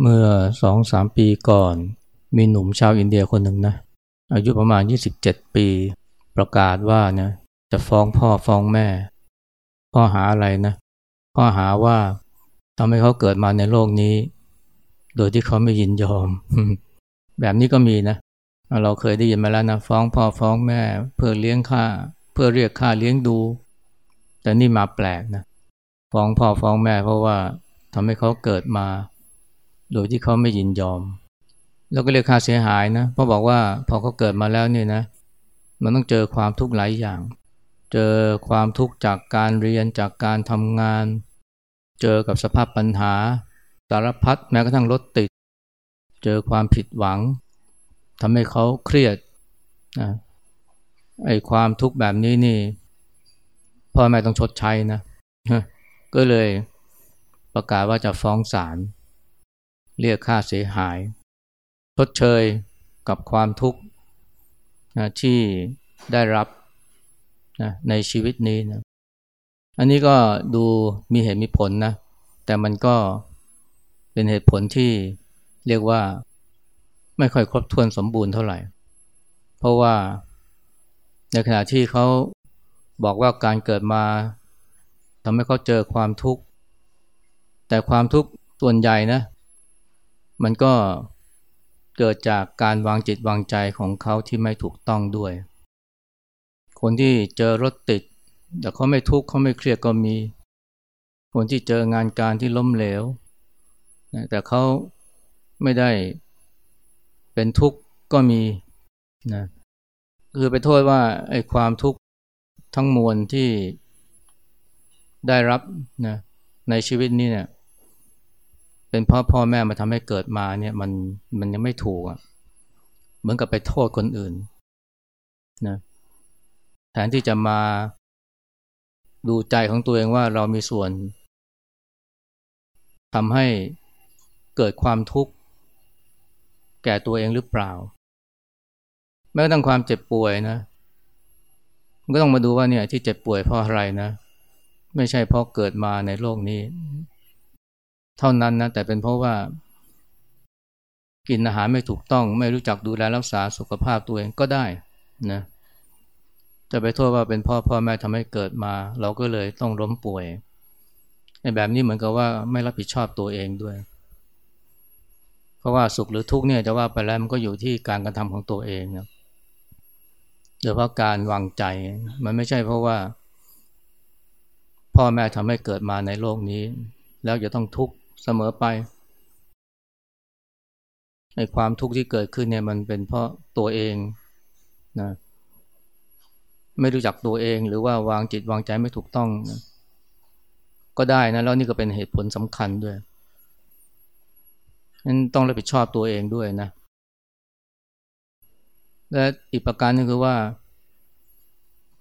เมื่อสองสามปีก่อน มีหนุ่มชาวอินเดียคนหนึ่งนะอายุประมาณ 27 ปี ประกาศว่านะจะฟ้องพ่อฟ้องแม่ ข้อหาอะไรนะข้อหาว่าทำให้เขาเกิดมาในโลกนี้ โดยที่เขาไม่ยินยอม แบบนี้ก็มีนะ เราเคยได้ยินมาแล้วนะฟ้องพ่อฟ้องแม่ เพื่อเลี้ยงค่า เพื่อเรียกค่าเลี้ยงดู แต่นี่มาแปลกนะ ฟ้องพ่อฟ้องแม่เพราะว่าทำให้เขาเกิดมา โดยที่เขาไม่ยินยอม แล้วก็เรียกค่าเสียหายนะเพราะบอกว่าพอเขาเกิดมาแล้วเนี่ยนะ มันต้องเจอความทุกข์หลายอย่าง เจอความทุกข์จากการเรียนจากการทำงาน เจอกับสภาพปัญหาสารพัดแม้กระทั่งรถติด เจอความผิดหวังทำให้เขาเครียดนะไอ้ความทุกข์แบบนี้นี่พ่อแม่ต้องชดใช้นะก็เลยประกาศว่าจะฟ้องศาล เรียกค่าเสียหายชดเชยกับความทุกข์นะที่ได้รับนะในชีวิตนี้นะอันนี้ก็ดูมีเหตุมีผลนะ แต่มันก็เป็นเหตุผลที่เรียกว่าไม่ค่อยครบถ้วนสมบูรณ์เท่าไหร่ เพราะว่าในขณะที่เขาบอกว่าการเกิดมาทำให้เขาเจอความทุกข์ แต่ความทุกข์ส่วนใหญ่นะ มันก็เกิดจากการวางจิตวางใจของเขาที่ไม่ถูกต้องด้วย คนที่เจอรถติด แต่เขาไม่ทุกข์เขาไม่เครียดก็มี คนที่เจองานการที่ล้มเหลว แต่เขาไม่ได้เป็นทุกข์ก็มีนะคือไปโทษว่าไอ้ความทุกข์ทั้งมวลที่ได้รับนะในชีวิตนี้เนี่ย เป็นเพราะพ่อแม่มาทำให้เกิดมาเนี่ยมันมันยังไม่ถูกอะเหมือนกับไปโทษคนอื่นนะแทนที่จะมาดูใจของตัวเองว่าเรามีส่วนทำให้เกิดความทุกข์ แก่ตัวเองหรือเปล่า แม้กระทั่งความเจ็บป่วยนะก็ต้องมาดูว่าเนี่ยที่เจ็บป่วยเพราะอะไรนะ ไม่ใช่เพราะเกิดมาในโลกนี้ เท่านั้นนะแต่เป็นเพราะว่า กินอาหารไม่ถูกต้อง ไม่รู้จักดูแลรักษาสุขภาพตัวเองก็ได้นะจะไปโทษว่าเป็นพ่อพ่อแม่ทำให้เกิดมา เราก็เลยต้องล้มป่วยในแบบนี้เหมือนกับว่าไม่รับผิดชอบตัวเองด้วย เพราะว่าสุขหรือทุกข์เนี่ยจะว่าไปแล้วมันก็อยู่ที่การกระทำของตัวเองนะโดยเฉพาะการวางใจมันไม่ใช่เพราะว่า พ่อแม่ทำให้เกิดมาในโลกนี้ แล้วจะต้องทุกข์ เสมอไปไอ้ความทุกข์ที่เกิดขึ้นเนี่ยมันเป็นเพราะตัวเองนะไม่รู้จักตัวเองหรือว่าวางจิตวางใจไม่ถูกต้องนะก็ได้นะแล้วนี่ก็เป็นเหตุผลสำคัญด้วยนั้นต้องรับผิดชอบตัวเองด้วยนะ และอีกประการนึงคือว่า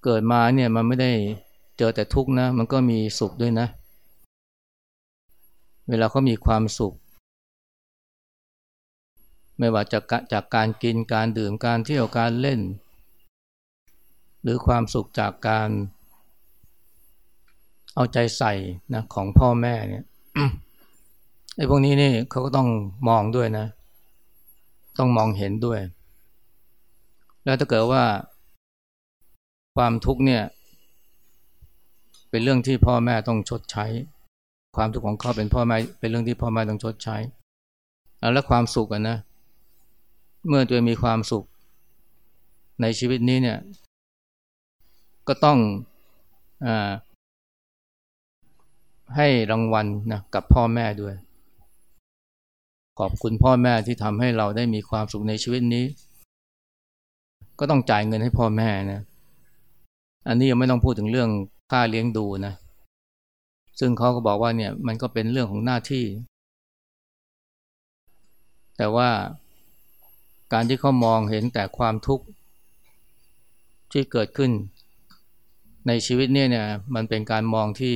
เกิดมาเนี่ยมันไม่ได้เจอแต่ทุกข์นะ มันก็มีสุขด้วยนะเเวลาเขามีความสุข ไม่ว่าจากจากการกินการดื่มการเที่ยวการเล่น หรือความสุขจากการเอาใจใส่นะของพ่อแม่เนี่ยไอ้พวกนี้นี่เขาก็ต้องมองด้วยนะ ต้องมองเห็นด้วย แล้วถ้าเกิดว่า ความทุกข์เนี่ย เป็นเรื่องที่พ่อแม่ต้องชดใช้ ความทุกข์ของเขาเป็นพ่อแม่เป็นเรื่องที่พ่อแม่ต้องชดใช้ แล้วความสุขกันนะ เมื่อตัวมีความสุข ในชีวิตนี้เนี่ย ก็ต้องอให้รางวัลนะกับพ่อแม่ด้วย ขอบคุณพ่อแม่ที่ทำให้เราได้มีความสุขในชีวิตนี้ ก็ต้องจ่ายเงินให้พ่อแม่นะ อันนี้ยังไม่ต้องพูดถึงเรื่องค่าเลี้ยงดูนะ ซึ่งเขาก็บอกว่าเนี่ยมันก็เป็นเรื่องของหน้าที่ แต่ว่าการที่เขามองเห็นแต่ความทุกข์ที่เกิดขึ้น ในชีวิตเนี่ยเนี่ยมันเป็นการมองที่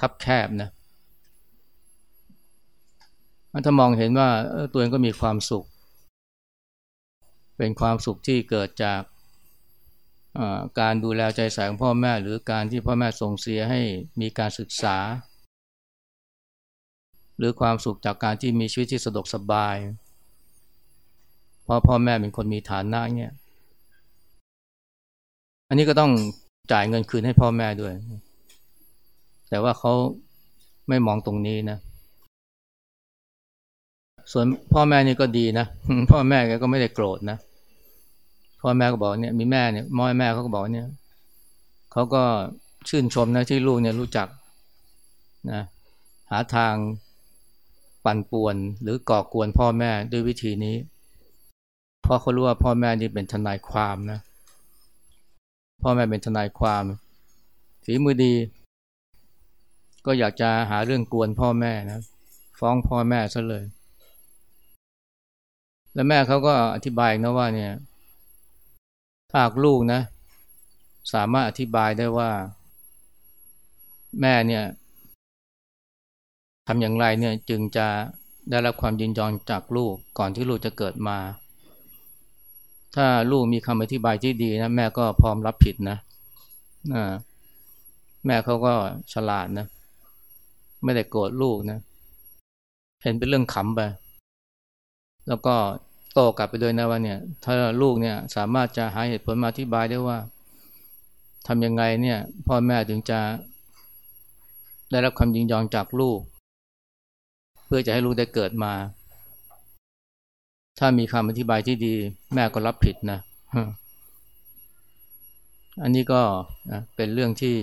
คับแคบนะถ้ามองเห็นว่าตัวเองก็มีความสุข เป็นความสุขที่เกิดจาก การดูแลใจใส่ของพ่อแม่ หรือการที่พ่อแม่ส่งเสียให้มีการศึกษา หรือความสุขจากการที่มีชีวิตที่สะดวกสบาย เพราะพ่อแม่เป็นคนมีฐานะเนี่ยอันนี้ก็ต้องจ่ายเงินคืนให้พ่อแม่ด้วย แต่ว่าเขาไม่มองตรงนี้นะ ส่วนพ่อแม่นี่ก็ดีนะ พ่อแม่ก็ไม่ได้โกรธนะ พ่อแม่ก็บอกเนี่ยมีแม่เนี่ยม่อยแม่เขาก็บอกเนี่ยเขาก็ชื่นชมนะที่ลูกเนี่ยรู้จักนะหาทางปั่นป่วน หรือก่อกวนพ่อแม่ด้วยวิธีนี้เพราะเขารู้ว่าพ่อแม่นี่เป็นทนายความนะพ่อแม่เป็นทนายความฝีมือดี ก็อยากจะหาเรื่องกวนพ่อแม่นะฟ้องพ่อแม่ซะเลย แล้วแม่เขาก็อธิบายนะว่าเนี่ย ถ้าลูกนะ สามารถอธิบายได้ว่า แม่เนี่ยทำอย่างไรเนี่ยจึงจะได้รับความยินยอมจากลูกก่อนที่ลูกจะเกิดมา ถ้าลูกมีคำอธิบายที่ดีนะแม่ก็พร้อมรับผิดนะแม่เขาก็ฉลาดนะ ไม่ได้โกรธลูกนะ เห็นเป็นเรื่องขำไป แล้วก็ โตกลับไปด้วยนะว่าเนี่ยถ้าลูกเนี่ยสามารถจะหาเหตุผลมาอธิบายได้ว่าทำยังไงเนี่ยพ่อแม่ถึงจะได้รับคำยินยอมจากลูก เพื่อจะให้ลูกได้เกิดมา ถ้ามีคำอธิบายที่ดี แม่ก็รับผิดนะอันนี้ก็เป็นเรื่องที่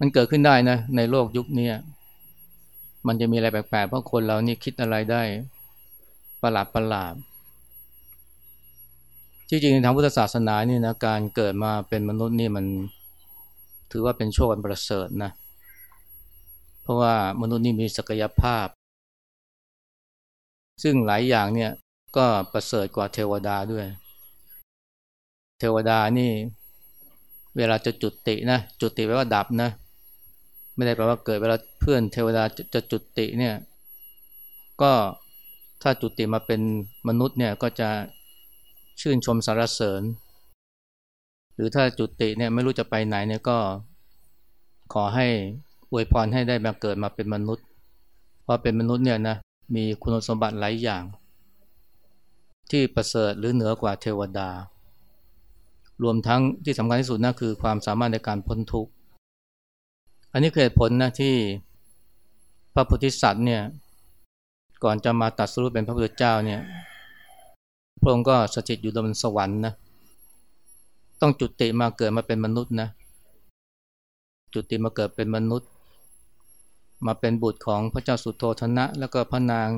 มันเกิดขึ้นได้นะในโลกยุคนี้มันจะมีอะไรแปลกๆเพราะคนเรานี่คิดอะไรได้ ประหลาดประหลาดจริงๆในทางพุทธศาสนาเนี่ยนะการเกิดมาเป็นมนุษย์นี่มันถือว่าเป็นโชคอันประเสริฐนะ เพราะว่ามนุษย์นี่มีศักยภาพ ซึ่งหลายอย่างเนี่ยก็ประเสริฐกว่าเทวดาด้วย เทวดานี่เวลาจะจุดตินะจุดติแปลว่าดับนะ ไม่ได้แปลว่าเกิดเวลาเพื่อนเทวดาจะจุดติเนี่ย ก็ ถ้าจุติมาเป็นมนุษย์เนี่ยก็จะชื่นชมสรรเสริญ หรือถ้าจุติเนี่ยไม่รู้จะไปไหนเนี่ยก็ขอให้อวยพรให้ได้มาเกิดมาเป็นมนุษย์ เพราะเป็นมนุษย์เนี่ยนะมีคุณสมบัติหลายอย่าง ที่ประเสริฐหรือเหนือกว่าเทวดา รวมทั้งที่สำคัญที่สุดนะคือความสามารถในการพ้นทุกข์ อันนี้คือเหตุผลนะที่พระพุทธสัตว์เนี่ย ก่อนจะมาตัดสู้เป็นพระพุทธเจ้าเนี่ยพระองค์ก็สถิตอยู่บนสวรรค์นะต้องจุติมาเกิดมาเป็นมนุษย์นะจุติมาเกิดเป็นมนุษย์ มาเป็นบุตรของพระเจ้าสุโธธนะ แล้วก็พระนาง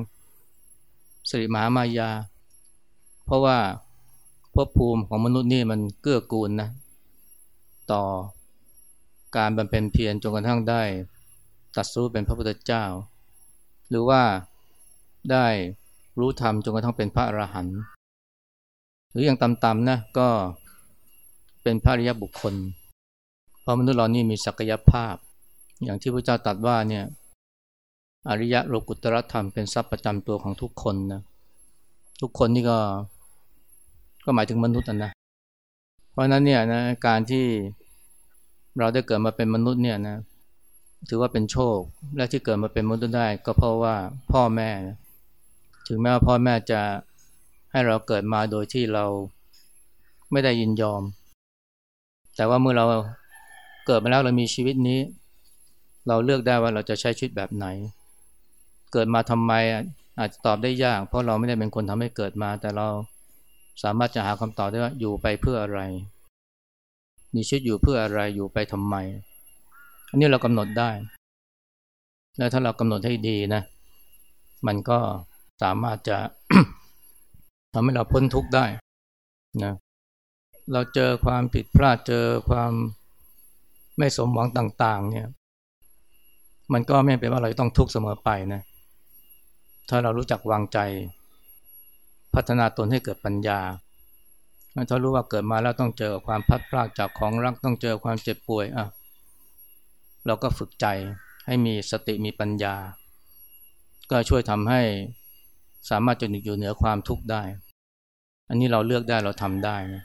สิริมหามายา เพราะว่าภพภูมิของมนุษย์นี่มันเกื้อกูลนะต่อการบำเพ็ญเพียรจนกระทั่งได้ตัดสู้เป็นพระพุทธเจ้า หรือว่า ได้รู้ธรรมจนกระทั่งเป็นพระอรหันต์หรืออย่างต่ำๆนะก็เป็นพระริยบุคคล เพราะมนุษย์เรานี่มีศักยภาพ อย่างที่พระเจ้าตรัสว่าเนี่ยอริยะโลกุตรธรรมเป็นทรัพย์ประจำตัวของทุกคนนะทุกคนนี่ก็ ก็หมายถึงมนุษย์นะเพราะนั้นเนี่ยนะการที่เราได้เกิดมาเป็นมนุษย์เนี่ยนะถือว่าเป็นโชค และที่เกิดมาเป็นมนุษย์ได้ ก็เพราะว่าพ่อแม่นะ ถึงแม้ว่าพ่อแม่จะให้เราเกิดมาโดยที่เราไม่ได้ยินยอม แต่ว่าเมื่อเราเกิดมาแล้วเรามีชีวิตนี้ เราเลือกได้ว่าเราจะใช้ชีวิตแบบไหน เกิดมาทำไมอาจจะตอบได้ยาก เพราะเราไม่ได้เป็นคนทำให้เกิดมา แต่เราสามารถจะหาคำตอบได้ว่าอยู่ไปเพื่ออะไร มีชีวิตอยู่เพื่ออะไรอยู่ไปทำไม อันนี้เรากำหนดได้ แล้วถ้าเรากำหนดให้ดีนะ มันก็ สามารถจะทำให้เราพ้นทุกข์ได้นะเราเจอความผิดพลาดเจอความไม่สมหวังต่าง ๆ เนี่ย มันก็ไม่เป็นว่าเราต้องทุกข์เสมอไปนะถ้าเรารู้จักวางใจ พัฒนาตนให้เกิดปัญญาถ้ารู้ว่าเกิดมาแล้วต้องเจอความพัดพลาดจากของรักต้องเจอความเจ็บป่วยอะเราก็ฝึกใจให้มีสติมีปัญญา ก็ช่วยทำให้ สามารถจะอยู่เหนือความทุกข์ได้ อันนี้เราเลือกได้เราทำได้นะ